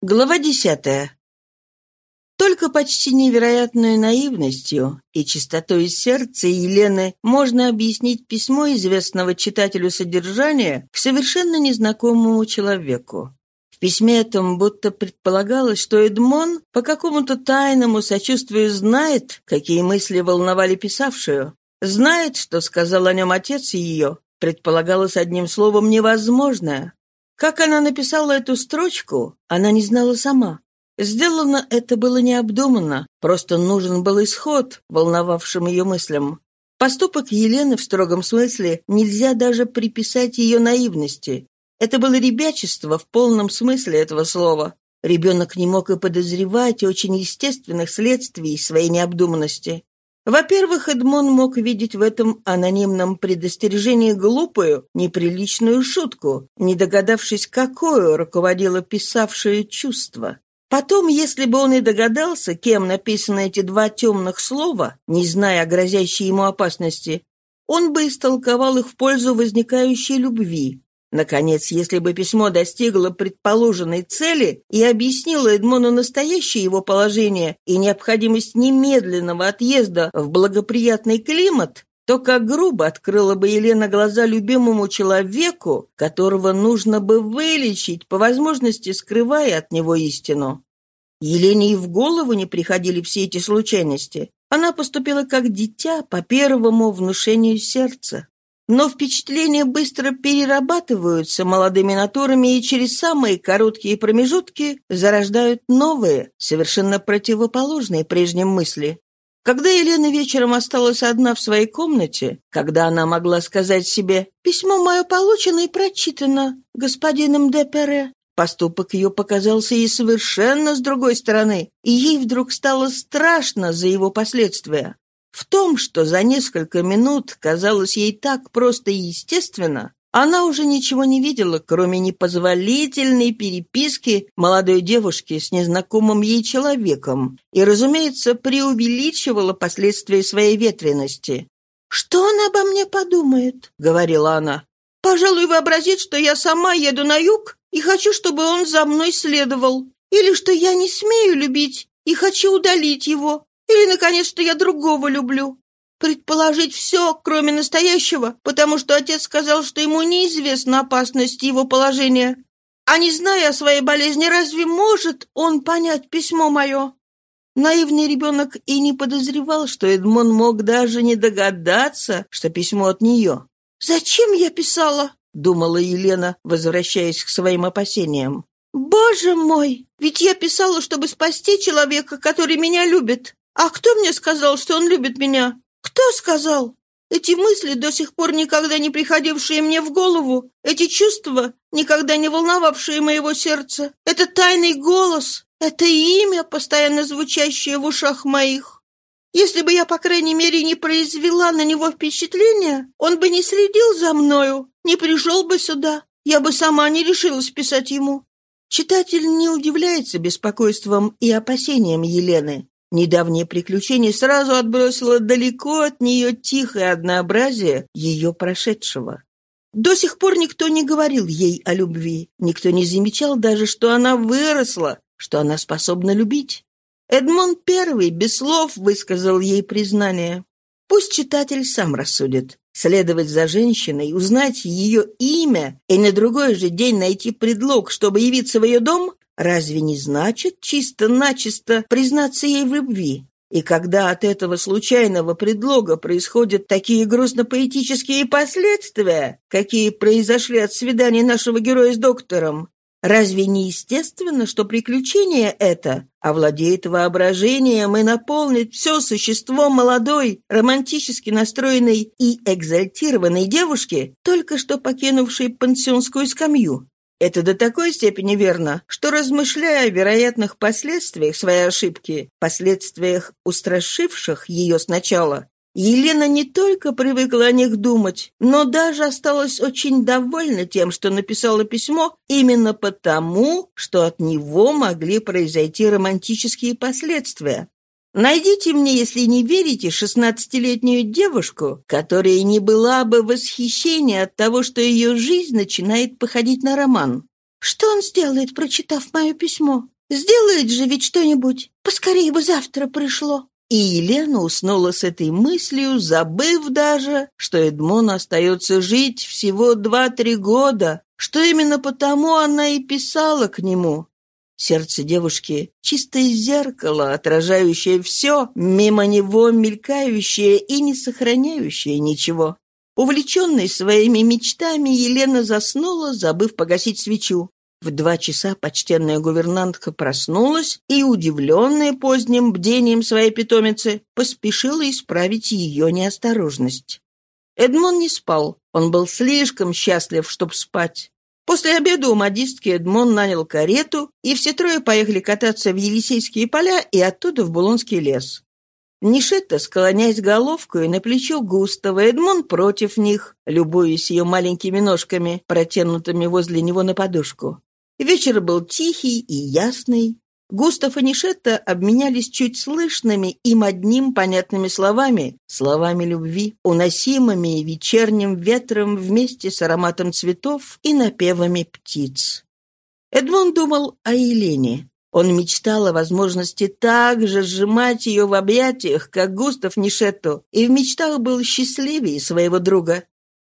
Глава десятая. Только почти невероятной наивностью и чистотой сердца Елены можно объяснить письмо известного читателю содержания к совершенно незнакомому человеку. В письме этом будто предполагалось, что Эдмон по какому-то тайному сочувствию знает, какие мысли волновали писавшую, знает, что сказал о нем отец ее, предполагалось одним словом невозможное, как она написала эту строчку, она не знала сама. Сделано это было необдуманно, просто нужен был исход, волновавшим ее мыслям. Поступок Елены в строгом смысле нельзя даже приписать ее наивности. Это было ребячество в полном смысле этого слова. Ребенок не мог и подозревать очень естественных следствий своей необдуманности. Во-первых, Эдмон мог видеть в этом анонимном предостережении глупую, неприличную шутку, не догадавшись, какое руководило писавшее чувство. Потом, если бы он и догадался, кем написаны эти два темных слова, не зная о грозящей ему опасности, он бы истолковал их в пользу возникающей любви, Наконец, если бы письмо достигло предположенной цели и объяснило Эдмону настоящее его положение и необходимость немедленного отъезда в благоприятный климат, то как грубо открыла бы Елена глаза любимому человеку, которого нужно бы вылечить, по возможности скрывая от него истину. Елене и в голову не приходили все эти случайности. Она поступила как дитя по первому внушению сердца. Но впечатления быстро перерабатываются молодыми натурами и через самые короткие промежутки зарождают новые, совершенно противоположные прежним мысли. Когда Елена вечером осталась одна в своей комнате, когда она могла сказать себе «Письмо мое получено и прочитано господином Депере», поступок ее показался ей совершенно с другой стороны, и ей вдруг стало страшно за его последствия. В том, что за несколько минут казалось ей так просто и естественно, она уже ничего не видела, кроме непозволительной переписки молодой девушки с незнакомым ей человеком и, разумеется, преувеличивала последствия своей ветрености. «Что он обо мне подумает?» — говорила она. «Пожалуй, вообразит, что я сама еду на юг и хочу, чтобы он за мной следовал, или что я не смею любить и хочу удалить его, или, наконец, что я другого люблю. Предположить все, кроме настоящего, потому что отец сказал, что ему неизвестна опасность его положения. А не зная о своей болезни, разве может он понять письмо мое? Наивный ребенок и не подозревал, что Эдмон мог даже не догадаться, что письмо от нее. «Зачем я писала?» — думала Елена, возвращаясь к своим опасениям. «Боже мой! Ведь я писала, чтобы спасти человека, который меня любит. А кто мне сказал, что он любит меня? Кто сказал? Эти мысли, до сих пор никогда не приходившие мне в голову, эти чувства, никогда не волновавшие моего сердца, это тайный голос, это имя, постоянно звучащее в ушах моих. Если бы я, по крайней мере, не произвела на него впечатления, он бы не следил за мною, не пришел бы сюда. Я бы сама не решилась писать ему. Читатель не удивляется беспокойством и опасениям Елены. Недавнее приключение сразу отбросило далеко от нее тихое однообразие ее прошедшего. До сих пор никто не говорил ей о любви, никто не замечал даже, что она выросла, что она способна любить. Эдмон первый без слов высказал ей признание. Пусть читатель сам рассудит. Следовать за женщиной, узнать ее имя и на другой же день найти предлог, чтобы явиться в ее дом, разве не значит чисто-начисто признаться ей в любви? И когда от этого случайного предлога происходят такие грустно-поэтические последствия, какие произошли от свидания нашего героя с доктором, разве не естественно, что приключение это овладеет воображением и наполнит все существо молодой, романтически настроенной и экзальтированной девушки, только что покинувшей пансионскую скамью? Это до такой степени верно, что, размышляя о вероятных последствиях своей ошибки, последствиях, устрашивших ее сначала, Елена не только привыкла о них думать, но даже осталась очень довольна тем, что написала письмо именно потому, что от него могли произойти романтические последствия. Найдите мне, если не верите, шестнадцатилетнюю девушку, которая не была бы в восхищении от того, что ее жизнь начинает походить на роман. Что он сделает, прочитав мое письмо? Сделает же ведь что-нибудь. Поскорее бы завтра пришло. И Елена уснула с этой мыслью, забыв даже, что Эдмону остается жить всего два-три года, что именно потому она и писала к нему. Сердце девушки — чистое зеркало, отражающее все, мимо него мелькающее и не сохраняющее ничего. Увлеченной своими мечтами, Елена заснула, забыв погасить свечу. В два часа почтенная гувернантка проснулась и, удивленная поздним бдением своей питомицы, поспешила исправить ее неосторожность. Эдмон не спал. Он был слишком счастлив, чтобы спать. После обеда у модистки Эдмон нанял карету, и все трое поехали кататься в Елисейские поля и оттуда в Булонский лес. Нишетта, склоняясь головкой на плечо Густава, Эдмон против них, любуясь ее маленькими ножками, протянутыми возле него на подушку. Вечер был тихий и ясный. Густав и Нишетта обменялись чуть слышными им одним понятными словами, словами любви, уносимыми вечерним ветром вместе с ароматом цветов и напевами птиц. Эдмон думал о Елене. Он мечтал о возможности так же сжимать ее в объятиях, как Густав Нишетту, и в мечтах был счастливее своего друга.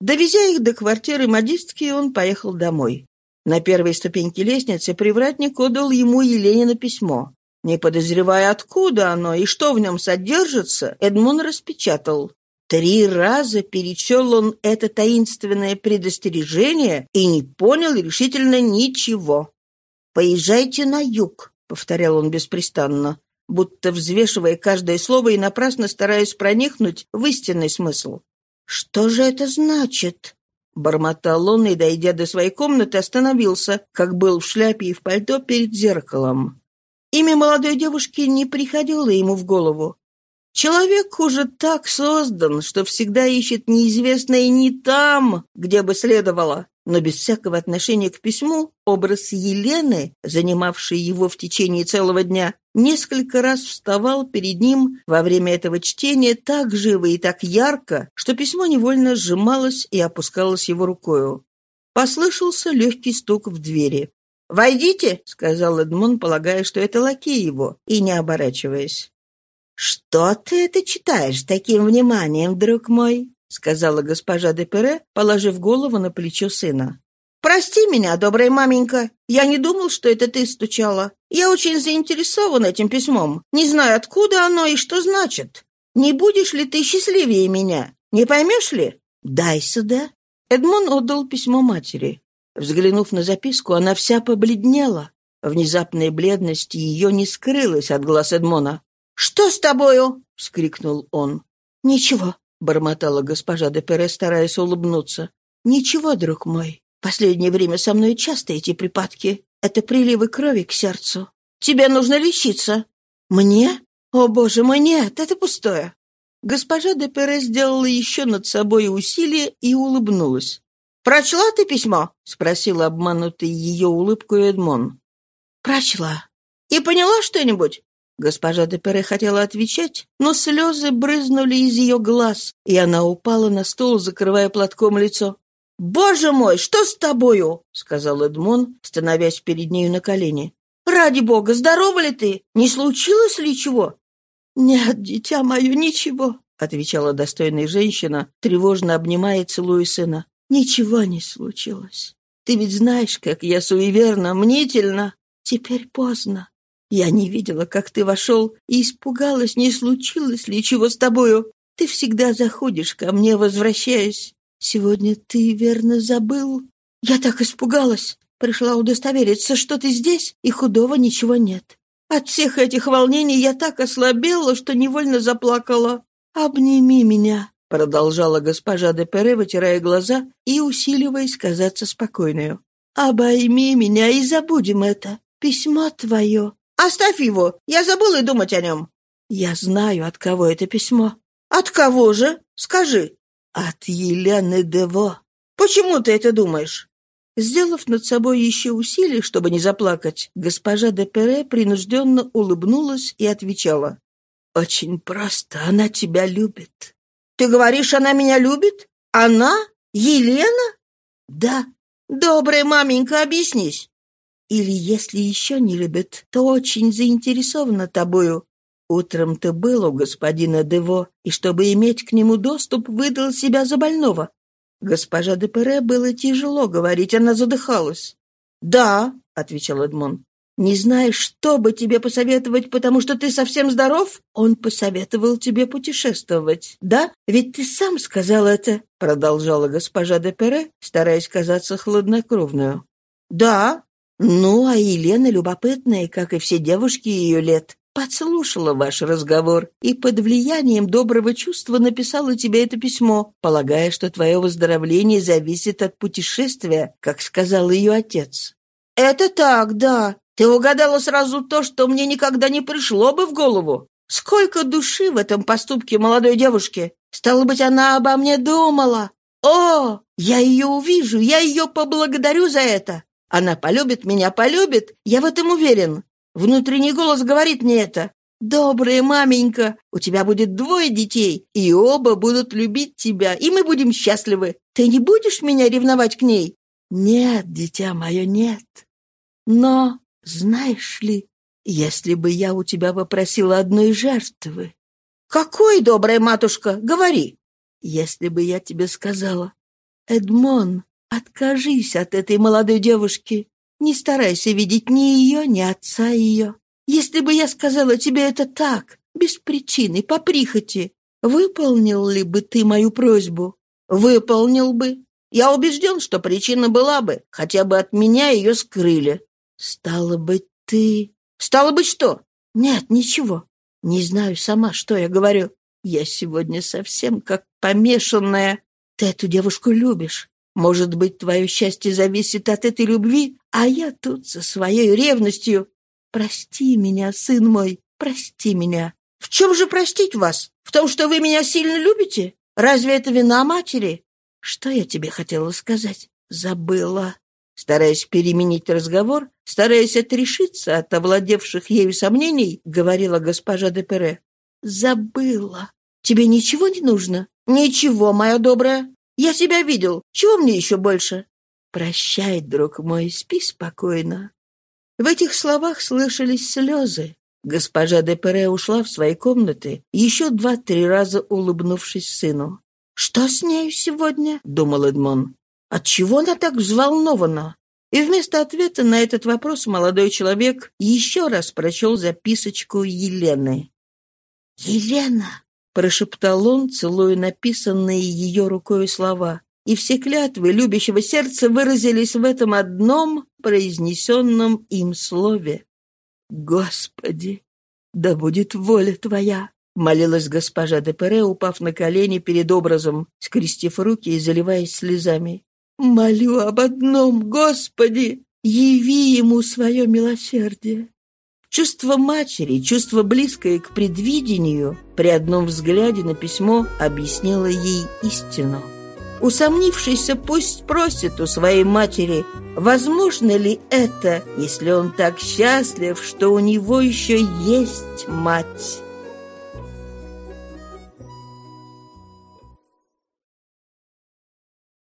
Довезя их до квартиры модистки, он поехал домой. На первой ступеньке лестницы привратник отдал ему Еленина письмо. Не подозревая, откуда оно и что в нем содержится, Эдмон распечатал. Три раза перечел он это таинственное предостережение и не понял решительно ничего. «Поезжайте на юг», — повторял он беспрестанно, будто взвешивая каждое слово и напрасно стараясь проникнуть в истинный смысл. «Что же это значит?» Бормотал он и, дойдя до своей комнаты, остановился, как был в шляпе и в пальто перед зеркалом. Имя молодой девушки не приходило ему в голову. Человек уже так создан, что всегда ищет неизвестное не там, где бы следовало. Но без всякого отношения к письму образ Елены, занимавший его в течение целого дня, несколько раз вставал перед ним во время этого чтения так живо и так ярко, что письмо невольно сжималось и опускалось его рукою. Послышался легкий стук в двери. «Войдите!» — сказал Эдмон, полагая, что это лакей его, и не оборачиваясь. «Что ты это читаешь таким вниманием, друг мой?» — сказала госпожа де Пере, положив голову на плечо сына. «Прости меня, добрая маменька. Я не думал, что это ты стучала. Я очень заинтересован этим письмом. Не знаю, откуда оно и что значит. Не будешь ли ты счастливее меня? Не поймешь ли? Дай сюда». Эдмон отдал письмо матери. Взглянув на записку, она вся побледнела. Внезапная бледность ее не скрылась от глаз Эдмона. «Что с тобою?» — вскрикнул он. «Ничего», бормотала госпожа де Пере, стараясь улыбнуться. «Ничего, друг мой. Последнее время со мной часто эти припадки. Это приливы крови к сердцу. Тебе нужно лечиться». «Мне? О, боже мой, нет, это пустое». Госпожа де Пере сделала еще над собой усилие и улыбнулась. «Прочла ты письмо?» — спросила обманутый ее улыбкой Эдмон. «Прочла. И поняла что-нибудь?» Госпожа де Пере хотела отвечать, но слезы брызнули из ее глаз, и она упала на стул, закрывая платком лицо. «Боже мой, что с тобою?» — сказал Эдмон, становясь перед нею на колени. «Ради бога, здорова ли ты? Не случилось ли чего?» «Нет, дитя мое, ничего», — отвечала достойная женщина, тревожно обнимая и целуя сына. «Ничего не случилось. Ты ведь знаешь, как я суеверна, мнительна. Теперь поздно. Я не видела, как ты вошел, и испугалась, не случилось ли чего с тобою. Ты всегда заходишь ко мне, возвращаясь. Сегодня ты, верно, забыл? Я так испугалась. Пришла удостовериться, что ты здесь, и худого ничего нет. От всех этих волнений я так ослабела, что невольно заплакала. «Обними меня», — продолжала госпожа де Пере, вытирая глаза и усиливаясь казаться спокойную. «Обойми меня и забудем это. Письмо твое Оставь его. Я забыл и думать о нем». «Я знаю, от кого это письмо». «От кого же? Скажи». «От Елены Дево». «Почему ты это думаешь?» Сделав над собой еще усилие, чтобы не заплакать, госпожа де Пере принужденно улыбнулась и отвечала. «Очень просто. Она тебя любит». «Ты говоришь, она меня любит? Она? Елена?» «Да». «Добрая маменька, объяснись. Или, если еще не любит, то очень заинтересована тобою. Утром ты был у господина Дево, и чтобы иметь к нему доступ, выдал себя за больного. Госпожа де Пере было тяжело говорить, она задыхалась. «Да», — отвечал Эдмон, — «не знаешь, что бы тебе посоветовать, потому что ты совсем здоров? Он посоветовал тебе путешествовать, да? Ведь ты сам сказал это», — продолжала госпожа де Пере, стараясь казаться хладнокровную. «Да, ну, а Елена любопытная, как и все девушки ее лет подслушала ваш разговор и под влиянием доброго чувства написала тебе это письмо, полагая, что твое выздоровление зависит от путешествия, как сказал ее отец. «Это так, да. Ты угадала сразу то, что мне никогда не пришло бы в голову. Сколько души в этом поступке молодой девушки. Стало быть, она обо мне думала. О, я ее увижу, я ее поблагодарю за это. Она полюбит меня, полюбит, я в этом уверен. Внутренний голос говорит мне это. «Добрая маменька, у тебя будет двое детей, и оба будут любить тебя, и мы будем счастливы. Ты не будешь меня ревновать к ней?» «Нет, дитя мое, нет. Но, знаешь ли, если бы я у тебя попросила одной жертвы...» «Какой, добрая матушка? Говори!» «Если бы я тебе сказала, Эдмон, откажись от этой молодой девушки, не старайся видеть ни ее, ни отца ее. Если бы я сказала тебе это так, без причины, по прихоти, выполнил ли бы ты мою просьбу? Выполнил бы. Я убежден, что причина была бы, хотя бы от меня ее скрыли. Стало быть, ты... Стало быть, что? Нет, ничего. Не знаю сама, что я говорю. Я сегодня совсем как помешанная. Ты эту девушку любишь. Может быть, твое счастье зависит от этой любви, а я тут со своей ревностью. Прости меня, сын мой, прости меня. В чем же простить вас? В том, что вы меня сильно любите? Разве это вина матери? Что я тебе хотела сказать? Забыла. Стараясь переменить разговор, стараясь отрешиться от овладевших ею сомнений, говорила госпожа де Пере. «Забыла. Тебе ничего не нужно?» «Ничего, моя добрая. Я себя видел. Чего мне еще больше?» «Прощай, друг мой, спи спокойно». В этих словах слышались слезы. Госпожа де Пере ушла в свои комнаты, еще два-три раза улыбнувшись сыну. «Что с нею сегодня?» — думал Эдмон. «Отчего она так взволнована?» И вместо ответа на этот вопрос молодой человек еще раз прочел записочку Елены. «Елена!» — прошептал он, целуя написанные ее рукой слова. И все клятвы любящего сердца выразились в этом одном произнесенном им слове. «Господи, да будет воля Твоя!» — молилась госпожа де Пере, упав на колени перед образом, скрестив руки и заливаясь слезами. «Молю об одном, Господи! Яви ему свое милосердие!» Чувство матери, чувство близкое к предвидению, при одном взгляде на письмо объяснило ей истину. Усомнившийся пусть спросит у своей матери, возможно ли это, если он так счастлив, что у него еще есть мать.